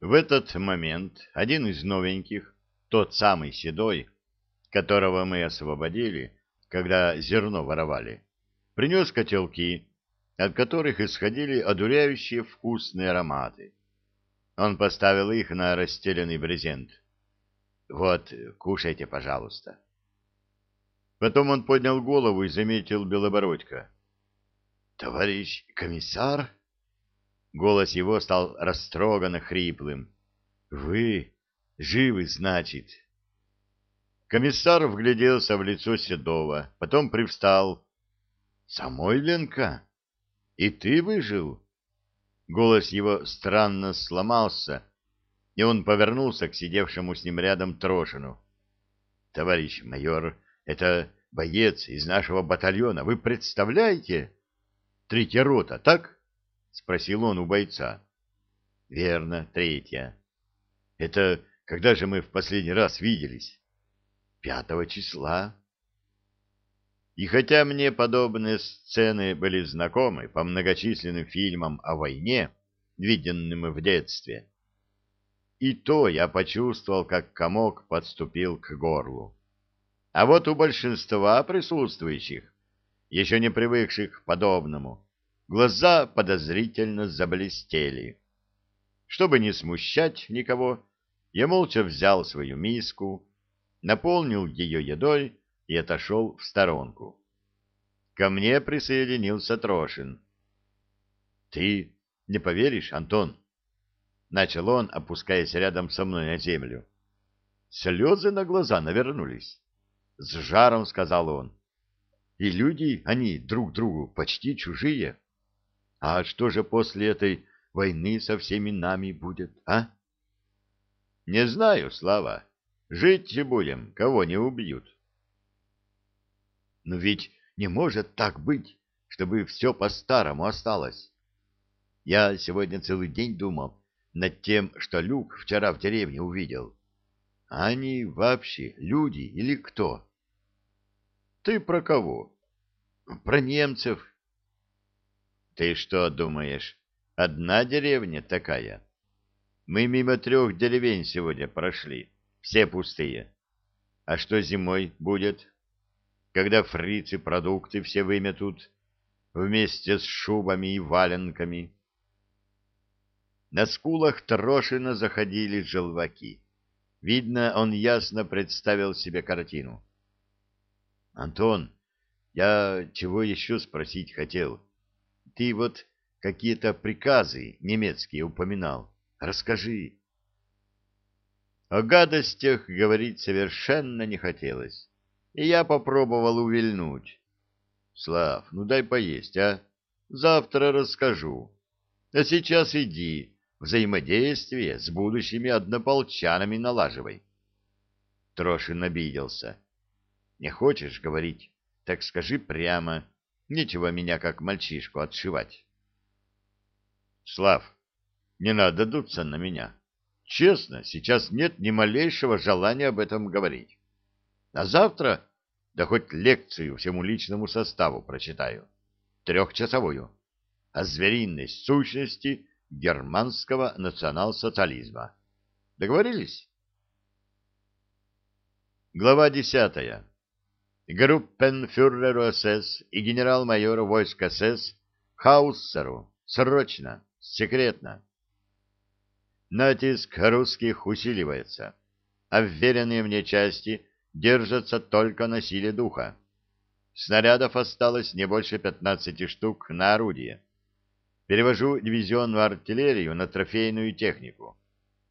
В этот момент один из новеньких, тот самый седой, которого мы освободили, когда зерно воровали, принес котелки, от которых исходили одуряющие вкусные ароматы. Он поставил их на расстеленный брезент. «Вот, кушайте, пожалуйста». Потом он поднял голову и заметил Белобородька. «Товарищ комиссар?» Голос его стал растроганно хриплым. «Вы живы, значит?» Комиссар вгляделся в лицо Седова, потом привстал. «Самойленко? И ты выжил?» Голос его странно сломался, и он повернулся к сидевшему с ним рядом Трошину. «Товарищ майор, это боец из нашего батальона, вы представляете?» «Третья рота, так?» — спросил он у бойца. «Верно, третья. Это когда же мы в последний раз виделись?» «Пятого числа». И хотя мне подобные сцены были знакомы по многочисленным фильмам о войне, виденным в детстве, и то я почувствовал, как комок подступил к горлу. А вот у большинства присутствующих, еще не привыкших к подобному, глаза подозрительно заблестели. Чтобы не смущать никого, я молча взял свою миску, наполнил ее едой и отошел в сторонку. Ко мне присоединился Трошин. — Ты не поверишь, Антон? — начал он, опускаясь рядом со мной на землю. Слезы на глаза навернулись. С жаром сказал он. И люди, они друг другу почти чужие. А что же после этой войны со всеми нами будет, а? Не знаю, Слава. Жить будем, кого не убьют. Но ведь не может так быть, чтобы все по-старому осталось. Я сегодня целый день думал над тем, что Люк вчера в деревне увидел. Они вообще люди или кто? Ты про кого? Про немцев. Ты что думаешь, одна деревня такая? Мы мимо трех деревень сегодня прошли. Все пустые. А что зимой будет? Когда фрицы продукты все выметут вместе с шубами и валенками. На скулах Трошина заходили желваки. Видно, он ясно представил себе картину. — Антон, я чего еще спросить хотел? Ты вот какие-то приказы немецкие упоминал. Расскажи. О гадостях говорить совершенно не хотелось, и я попробовал увильнуть. Слав, ну дай поесть, а? Завтра расскажу. А сейчас иди, взаимодействие с будущими однополчанами налаживай. Трошин обиделся. Не хочешь говорить, так скажи прямо. Нечего меня как мальчишку отшивать. Слав, не надо дуться на меня. Честно, сейчас нет ни малейшего желания об этом говорить. А завтра, да хоть лекцию всему личному составу прочитаю, трехчасовую, о звериной сущности германского национал-социализма. Договорились? Глава десятая. Группенфюреру СС и генерал-майору войск СС Хауссеру. Срочно, секретно. Натиск русских усиливается, а вверенные мне части держатся только на силе духа. Снарядов осталось не больше 15 штук на орудие. Перевожу дивизионную артиллерию на трофейную технику.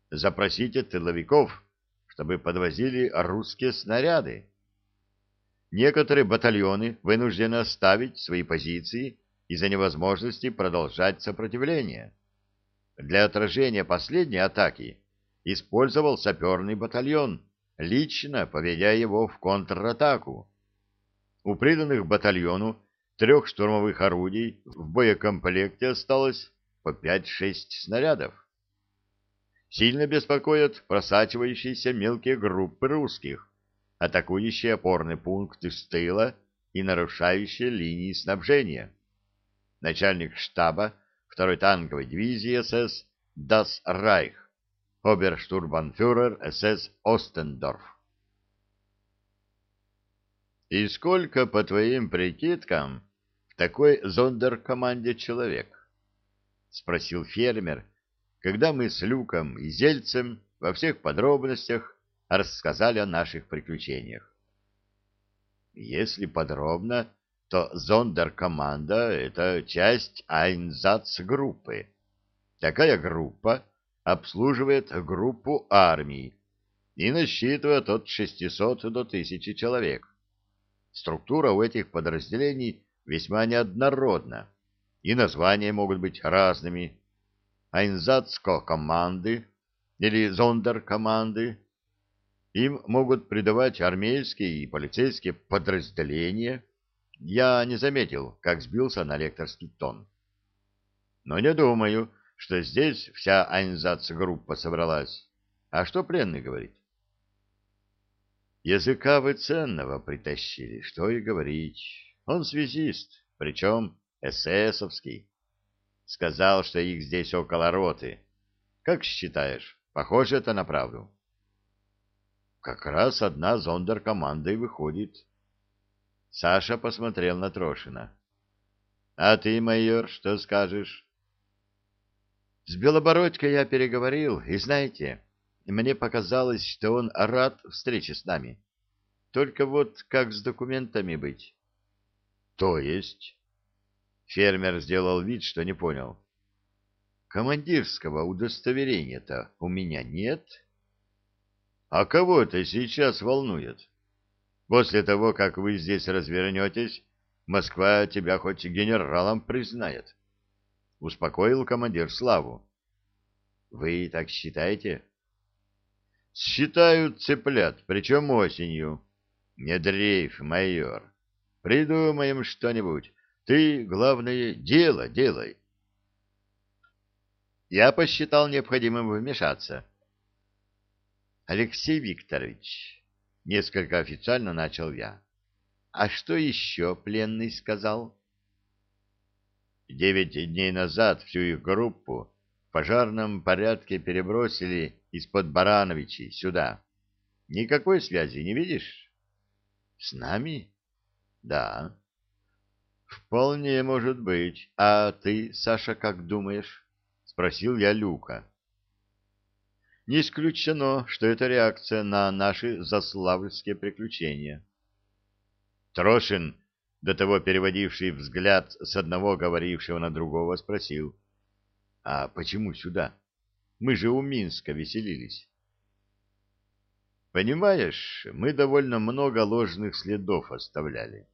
Запросите тыловиков, чтобы подвозили русские снаряды. Некоторые батальоны вынуждены оставить свои позиции из-за невозможности продолжать сопротивление. Для отражения последней атаки использовал саперный батальон, лично поведя его в контратаку. У приданных батальону трех штурмовых орудий в боекомплекте осталось по 5-6 снарядов. Сильно беспокоят просачивающиеся мелкие группы русских, атакующие опорные пункты с тыла и нарушающие линии снабжения. Начальник штаба второй танковой дивизии СС Дас Райх оберштурбанфюрер СС Остендорф. «И сколько, по твоим прикидкам, в такой зондеркоманде человек?» — спросил фермер, когда мы с Люком и Зельцем во всех подробностях рассказали о наших приключениях. Если подробно, то зондеркоманда — это часть Айнзац-группы. Такая группа обслуживает группу армий и насчитывает от 600 до 1000 человек. Структура у этих подразделений весьма неоднородна, и названия могут быть разными. Айнзацко-команды или зондеркоманды. Им могут придавать армейские и полицейские подразделения. Я не заметил, как сбился на лекторский тон. Но не думаю, что здесь вся Айнзац-группа собралась. А что пленный говорит? Языка вы ценного притащили, что и говорить. Он связист, причем эсэсовский. Сказал, что их здесь около роты. Как считаешь, похоже это на правду? Как раз одна зондеркоманда и выходит. Саша посмотрел на Трошина. А ты, майор, что скажешь? С Белобородькой я переговорил, и знаете, мне показалось, что он рад встрече с нами. Только вот как с документами быть? То есть? Фермер сделал вид, что не понял. Командирского удостоверения-то у меня нет. А кого это сейчас волнует? После того, как вы здесь развернетесь, Москва тебя хоть генералом признает. Успокоил командир Славу. Вы так считаете? Считают цыплят, причем осенью. Не дрейф, майор. Придумаем что-нибудь. Ты, главное, дело делай. Я посчитал необходимым вмешаться. Алексей Викторович, несколько официально начал я. А что еще пленный сказал? Девять дней назад всю их группу в пожарном порядке перебросили из-под Барановичей сюда. Никакой связи не видишь? С нами? Да. Вполне может быть. А ты, Саша, как думаешь? Спросил я Люка. Не исключено, что это реакция на наши заславльские приключения. Трошин, до того переводивший взгляд с одного говорившего на другого, спросил. — А почему сюда? Мы же у Минска веселились. Понимаешь, мы довольно много ложных следов оставляли.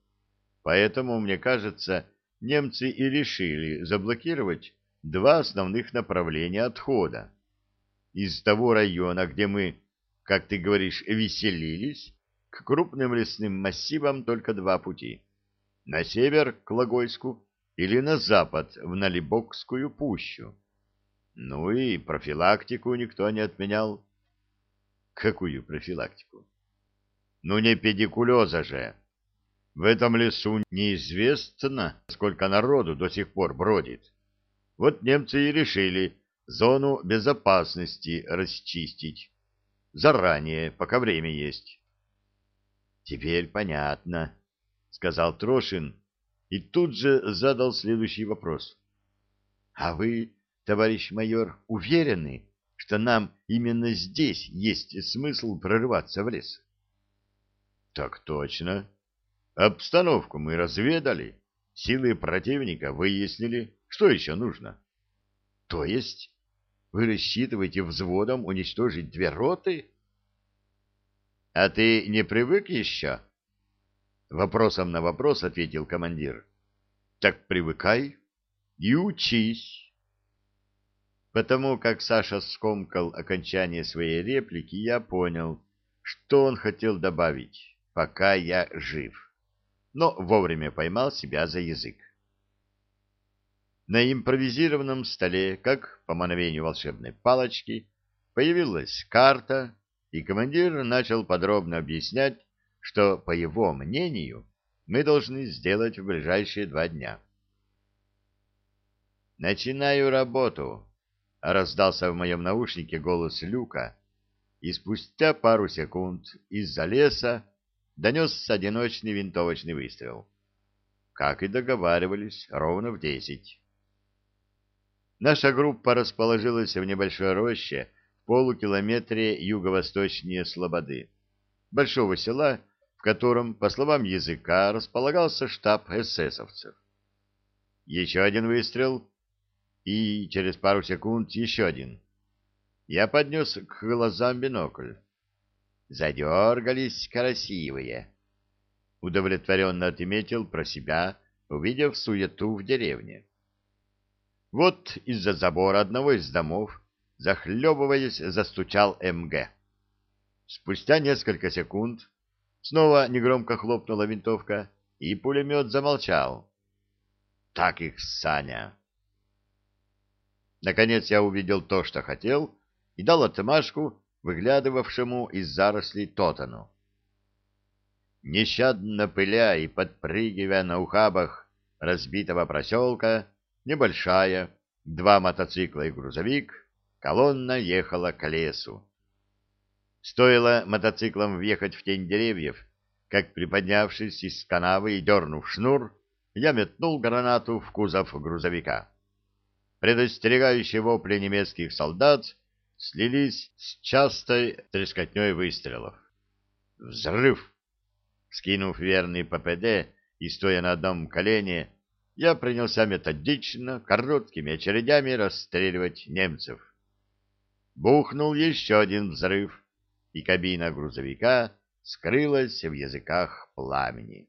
Поэтому, мне кажется, немцы и решили заблокировать два основных направления отхода. Из того района, где мы, как ты говоришь, веселились, к крупным лесным массивам только два пути. На север к Логойску или на запад в Налибокскую пущу. Ну и профилактику никто не отменял. Какую профилактику? Ну не педикулеза же. В этом лесу неизвестно, сколько народу до сих пор бродит. Вот немцы и решили зону безопасности расчистить. Заранее, пока время есть. Теперь понятно, сказал Трошин и тут же задал следующий вопрос. А вы, товарищ майор, уверены, что нам именно здесь есть смысл прорываться в лес? Так точно, Обстановку мы разведали, силы противника выяснили. Что еще нужно? То есть вы рассчитываете взводом уничтожить две роты? А ты не привык еще? Вопросом на вопрос ответил командир. Так привыкай и учись. Потому как Саша скомкал окончание своей реплики, я понял, что он хотел добавить, пока я жив но вовремя поймал себя за язык. На импровизированном столе, как по мановению волшебной палочки, появилась карта, и командир начал подробно объяснять, что, по его мнению, мы должны сделать в ближайшие два дня. «Начинаю работу», раздался в моем наушнике голос Люка, и спустя пару секунд из-за леса донесся одиночный винтовочный выстрел. Как и договаривались, ровно в десять. Наша группа расположилась в небольшой роще в полукилометре юго-восточнее Слободы, большого села, в котором, по словам языка, располагался штаб эсэсовцев. Еще один выстрел, и через пару секунд еще один. Я поднес к глазам бинокль. Задергались красивые. Удовлетворенно отметил про себя, увидев суету в деревне. Вот из-за забора одного из домов, захлебываясь, застучал МГ. Спустя несколько секунд снова негромко хлопнула винтовка, и пулемет замолчал. Так их, Саня! Наконец я увидел то, что хотел, и дал отмашку выглядывавшему из зарослей Тотану. Нещадно пыля и подпрыгивая на ухабах разбитого проселка, небольшая, два мотоцикла и грузовик, колонна ехала к лесу. Стоило мотоциклам въехать в тень деревьев, как, приподнявшись из канавы и дернув шнур, я метнул гранату в кузов грузовика предостерегающие вопли немецких солдат слились с частой трескотней выстрелов. Взрыв! Скинув верный ППД и стоя на одном колене, я принялся методично, короткими очередями расстреливать немцев. Бухнул еще один взрыв, и кабина грузовика скрылась в языках пламени.